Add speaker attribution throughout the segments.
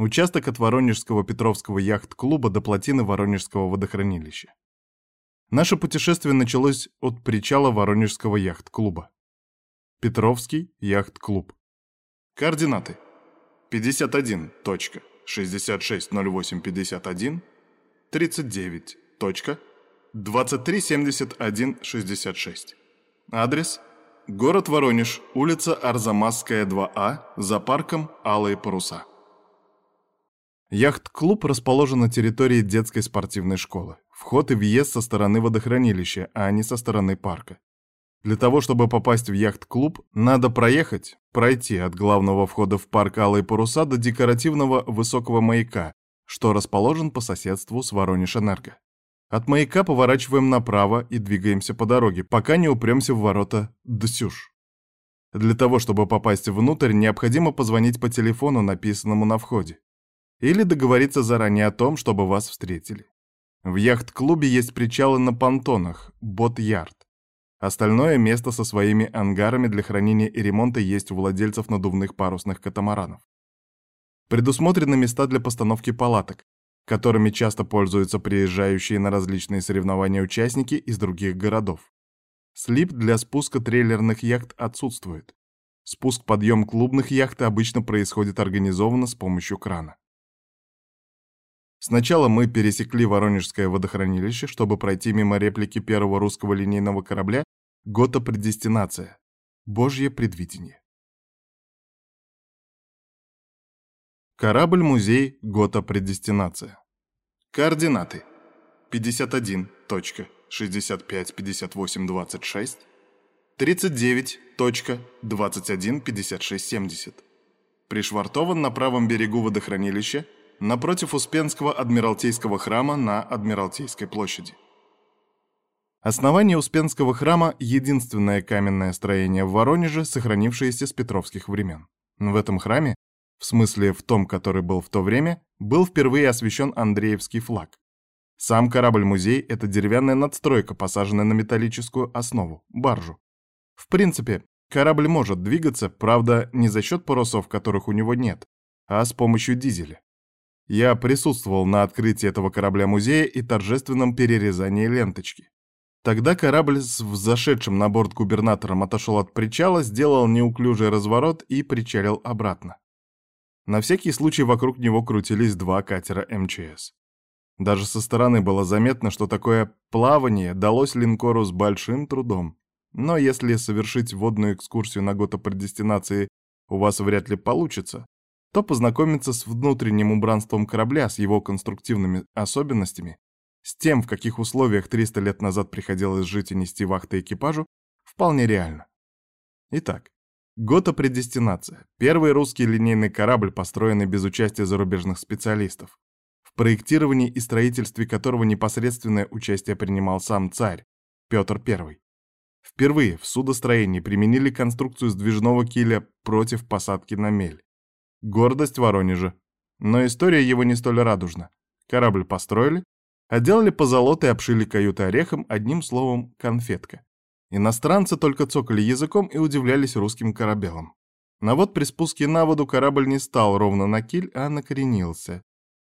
Speaker 1: Участок от Воронежского Петровского яхт-клуба до плотины Воронежского водохранилища. Наше путешествие началось от причала Воронежского яхт-клуба. Петровский яхт-клуб. Координаты. 51.660851 39.237166. Адрес. Город Воронеж, улица Арзамасская, 2А, за парком Алые паруса. Яхт-клуб расположен на территории детской спортивной школы. Вход и въезд со стороны водохранилища, а не со стороны парка. Для того, чтобы попасть в яхт-клуб, надо проехать, пройти от главного входа в парк Алые паруса до декоративного высокого маяка, что расположен по соседству с Воронеж-Энерго. От маяка поворачиваем направо и двигаемся по дороге, пока не упремся в ворота Дсюш. Для того, чтобы попасть внутрь, необходимо позвонить по телефону, написанному на входе или договориться заранее о том, чтобы вас встретили. В яхт-клубе есть причалы на понтонах, бот-ярд. Остальное место со своими ангарами для хранения и ремонта есть у владельцев надувных парусных катамаранов. Предусмотрены места для постановки палаток, которыми часто пользуются приезжающие на различные соревнования участники из других городов. Слип для спуска трейлерных яхт отсутствует. Спуск-подъем клубных яхт обычно происходит организованно с помощью крана. Сначала мы пересекли Воронежское водохранилище, чтобы пройти мимо реплики первого русского линейного корабля «Гота предестинация. Божье предвидение». Корабль-музей «Гота предестинация». Координаты. 51.655826 39.215670. Пришвартован на правом берегу водохранилища напротив Успенского Адмиралтейского храма на Адмиралтейской площади. Основание Успенского храма – единственное каменное строение в Воронеже, сохранившееся с петровских времен. В этом храме, в смысле в том, который был в то время, был впервые освящен Андреевский флаг. Сам корабль-музей – это деревянная надстройка, посаженная на металлическую основу – баржу. В принципе, корабль может двигаться, правда, не за счет парусов, которых у него нет, а с помощью дизеля. Я присутствовал на открытии этого корабля-музея и торжественном перерезании ленточки. Тогда корабль с взошедшим на борт губернатором отошел от причала, сделал неуклюжий разворот и причалил обратно. На всякий случай вокруг него крутились два катера МЧС. Даже со стороны было заметно, что такое плавание далось линкору с большим трудом. Но если совершить водную экскурсию на гото предестинации у вас вряд ли получится, то познакомиться с внутренним убранством корабля, с его конструктивными особенностями, с тем, в каких условиях 300 лет назад приходилось жить и нести вахты экипажу, вполне реально. Итак, Гота предестинация. Первый русский линейный корабль, построенный без участия зарубежных специалистов, в проектировании и строительстве которого непосредственное участие принимал сам царь, Петр I. Впервые в судостроении применили конструкцию сдвижного киля против посадки на мель. Гордость Воронежа. Но история его не столь радужна. Корабль построили, отделали позолотой и обшили каюты орехом, одним словом, конфетка. Иностранцы только цокали языком и удивлялись русским корабелам. Но вот при спуске на воду корабль не стал ровно на киль, а накоренился.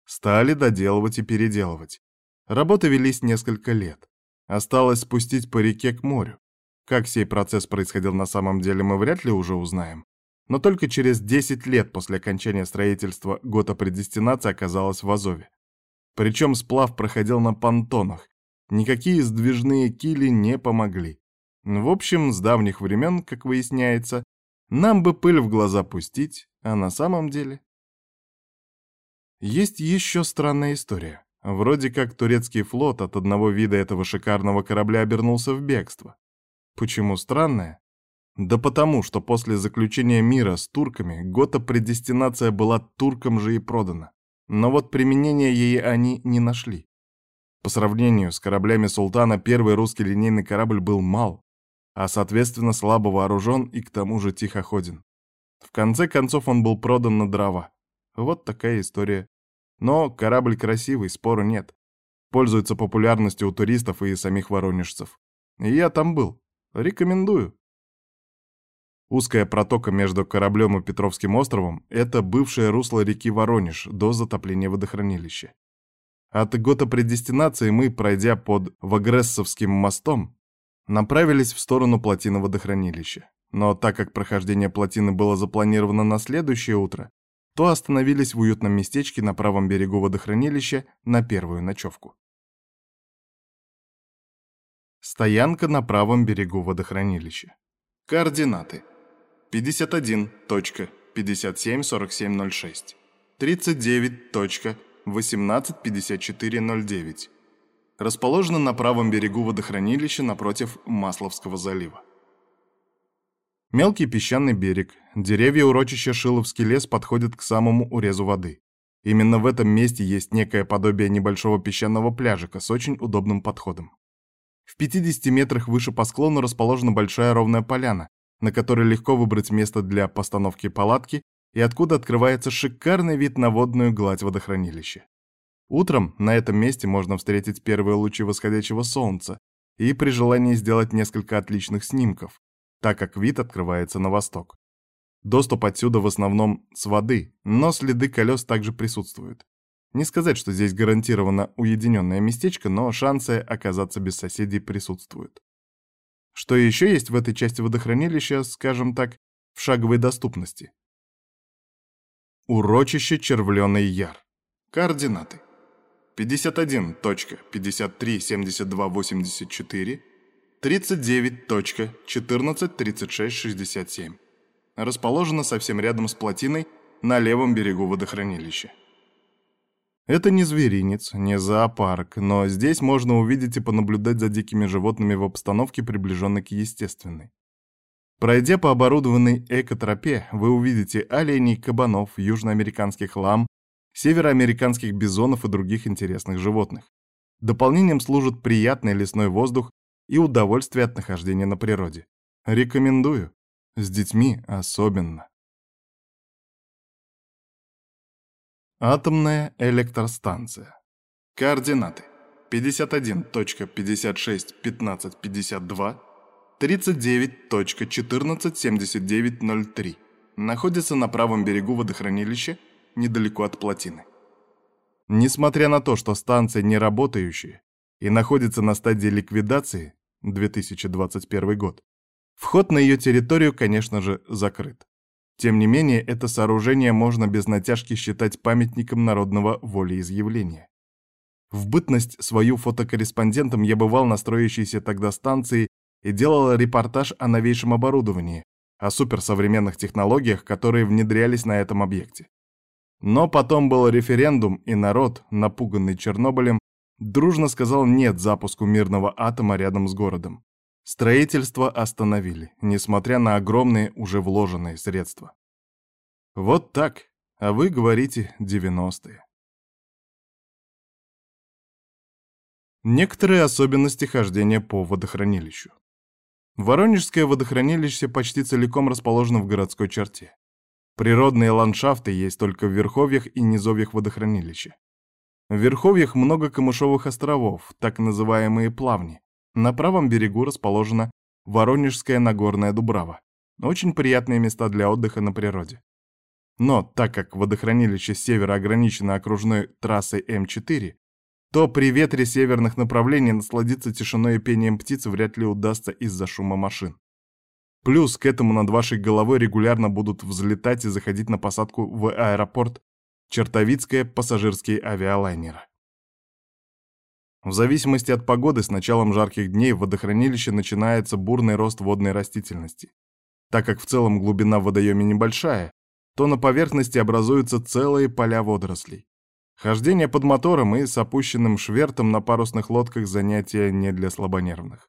Speaker 1: Стали доделывать и переделывать. Работы велись несколько лет. Осталось спустить по реке к морю. Как сей процесс происходил на самом деле, мы вряд ли уже узнаем но только через 10 лет после окончания строительства гота предестинация оказалась в Азове. Причем сплав проходил на понтонах, никакие сдвижные кили не помогли. В общем, с давних времен, как выясняется, нам бы пыль в глаза пустить, а на самом деле... Есть еще странная история. Вроде как турецкий флот от одного вида этого шикарного корабля обернулся в бегство. Почему странная? Да потому, что после заключения мира с турками Гота предестинация была туркам же и продана. Но вот применения ей они не нашли. По сравнению с кораблями султана первый русский линейный корабль был мал, а соответственно слабо вооружен и к тому же тихоходен. В конце концов он был продан на дрова. Вот такая история. Но корабль красивый, спору нет. Пользуется популярностью у туристов и самих воронежцев. Я там был. Рекомендую. Узкая протока между кораблем и Петровским островом — это бывшее русло реки Воронеж до затопления водохранилища. От Гота предестинации мы, пройдя под Вагрессовским мостом, направились в сторону плотины водохранилища. Но так как прохождение плотины было запланировано на следующее утро, то остановились в уютном местечке на правом берегу водохранилища на первую ночевку. Стоянка на правом берегу водохранилища. Координаты. 51.574706. 39.185409. Расположено на правом берегу водохранилища напротив Масловского залива. Мелкий песчаный берег, деревья урочища Шиловский лес подходят к самому урезу воды. Именно в этом месте есть некое подобие небольшого песчаного пляжика с очень удобным подходом. В 50 метрах выше по склону расположена большая ровная поляна, на которой легко выбрать место для постановки палатки и откуда открывается шикарный вид на водную гладь водохранилища. Утром на этом месте можно встретить первые лучи восходящего солнца и при желании сделать несколько отличных снимков, так как вид открывается на восток. Доступ отсюда в основном с воды, но следы колес также присутствуют. Не сказать, что здесь гарантированно уединенное местечко, но шансы оказаться без соседей присутствуют. Что еще есть в этой части водохранилища, скажем так, в шаговой доступности? Урочище Червленый Яр. Координаты. 51.537284 39.143667. Расположено совсем рядом с плотиной на левом берегу водохранилища. Это не зверинец, не зоопарк, но здесь можно увидеть и понаблюдать за дикими животными в обстановке, приближенной к естественной. Пройдя по оборудованной экотропе, вы увидите оленей, кабанов, южноамериканских лам, североамериканских бизонов и других интересных животных. Дополнением служит приятный лесной воздух и удовольствие от нахождения на природе. Рекомендую. С детьми особенно. Атомная электростанция. Координаты. 51.561552, 39.147903. Находится на правом берегу водохранилища, недалеко от плотины. Несмотря на то, что станция не работающая и находится на стадии ликвидации, 2021 год, вход на ее территорию, конечно же, закрыт. Тем не менее, это сооружение можно без натяжки считать памятником народного волеизъявления. В бытность свою фотокорреспондентом я бывал на строящейся тогда станции и делал репортаж о новейшем оборудовании, о суперсовременных технологиях, которые внедрялись на этом объекте. Но потом был референдум, и народ, напуганный Чернобылем, дружно сказал «нет» запуску мирного атома рядом с городом. Строительство остановили, несмотря на огромные уже вложенные средства. Вот так, а вы говорите 90-е. Некоторые особенности хождения по водохранилищу. Воронежское водохранилище почти целиком расположено в городской черте. Природные ландшафты есть только в верховьях и низовьях водохранилища. В верховьях много камышовых островов, так называемые плавни, на правом берегу расположена Воронежская Нагорная Дубрава. Очень приятные места для отдыха на природе. Но так как водохранилище севера ограничено окружной трассой М4, то при ветре северных направлений насладиться тишиной и пением птиц вряд ли удастся из-за шума машин. Плюс к этому над вашей головой регулярно будут взлетать и заходить на посадку в аэропорт Чертовицкая пассажирские авиалайнеры. В зависимости от погоды с началом жарких дней в водохранилище начинается бурный рост водной растительности. Так как в целом глубина в водоеме небольшая, то на поверхности образуются целые поля водорослей. Хождение под мотором и с опущенным швертом на парусных лодках занятия не для слабонервных.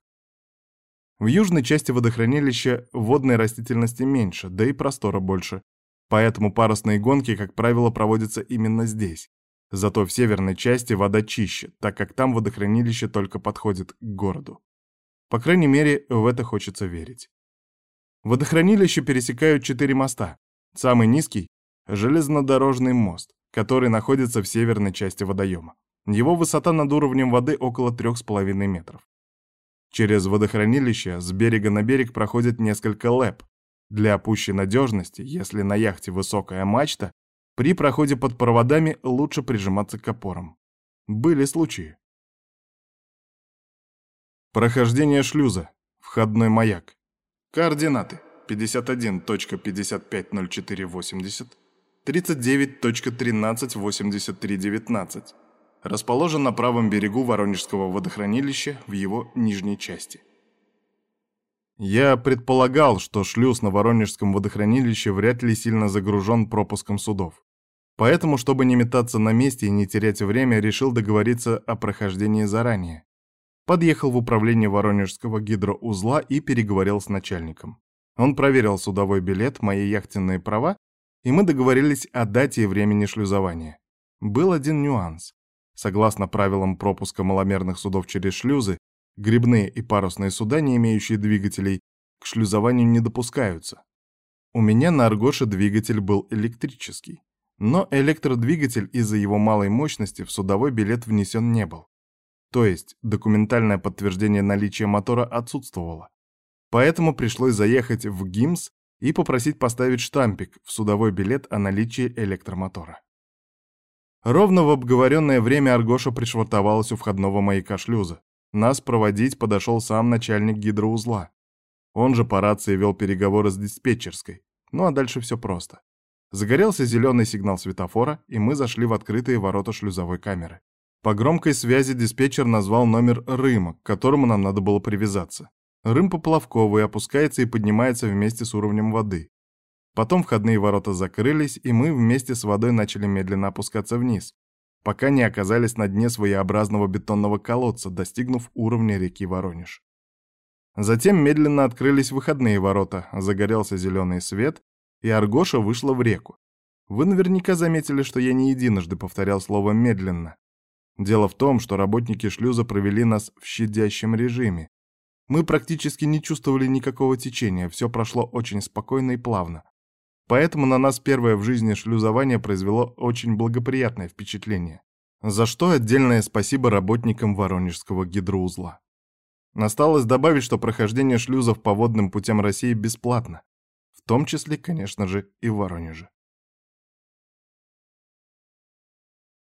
Speaker 1: В южной части водохранилища водной растительности меньше, да и простора больше, поэтому парусные гонки, как правило, проводятся именно здесь, Зато в северной части вода чище, так как там водохранилище только подходит к городу. По крайней мере, в это хочется верить. Водохранилище пересекают четыре моста. Самый низкий — железнодорожный мост, который находится в северной части водоема. Его высота над уровнем воды около 3,5 метров. Через водохранилище с берега на берег проходит несколько лэп, Для пущей надежности, если на яхте высокая мачта, при проходе под проводами лучше прижиматься к опорам. Были случаи. Прохождение шлюза. Входной маяк. Координаты. 51.550480, 39.138319. Расположен на правом берегу Воронежского водохранилища в его нижней части. Я предполагал, что шлюз на Воронежском водохранилище вряд ли сильно загружен пропуском судов. Поэтому, чтобы не метаться на месте и не терять время, решил договориться о прохождении заранее. Подъехал в управление Воронежского гидроузла и переговорил с начальником. Он проверил судовой билет, мои яхтенные права, и мы договорились о дате и времени шлюзования. Был один нюанс. Согласно правилам пропуска маломерных судов через шлюзы, грибные и парусные суда, не имеющие двигателей, к шлюзованию не допускаются. У меня на Аргоше двигатель был электрический, но электродвигатель из-за его малой мощности в судовой билет внесен не был. То есть документальное подтверждение наличия мотора отсутствовало. Поэтому пришлось заехать в ГИМС и попросить поставить штампик в судовой билет о наличии электромотора. Ровно в обговоренное время Аргоша пришвартовалась у входного маяка шлюза. Нас проводить подошел сам начальник гидроузла. Он же по рации вел переговоры с диспетчерской. Ну а дальше все просто. Загорелся зеленый сигнал светофора, и мы зашли в открытые ворота шлюзовой камеры. По громкой связи диспетчер назвал номер Рыма, к которому нам надо было привязаться. Рым поплавковый опускается и поднимается вместе с уровнем воды. Потом входные ворота закрылись, и мы вместе с водой начали медленно опускаться вниз, пока не оказались на дне своеобразного бетонного колодца, достигнув уровня реки Воронеж. Затем медленно открылись выходные ворота, загорелся зеленый свет, и Аргоша вышла в реку. Вы наверняка заметили, что я не единожды повторял слово «медленно». Дело в том, что работники шлюза провели нас в щадящем режиме, мы практически не чувствовали никакого течения, все прошло очень спокойно и плавно. Поэтому на нас первое в жизни шлюзование произвело очень благоприятное впечатление. За что отдельное спасибо работникам Воронежского гидроузла. Осталось добавить, что прохождение шлюзов по водным путям России бесплатно. В том числе, конечно же, и в Воронеже.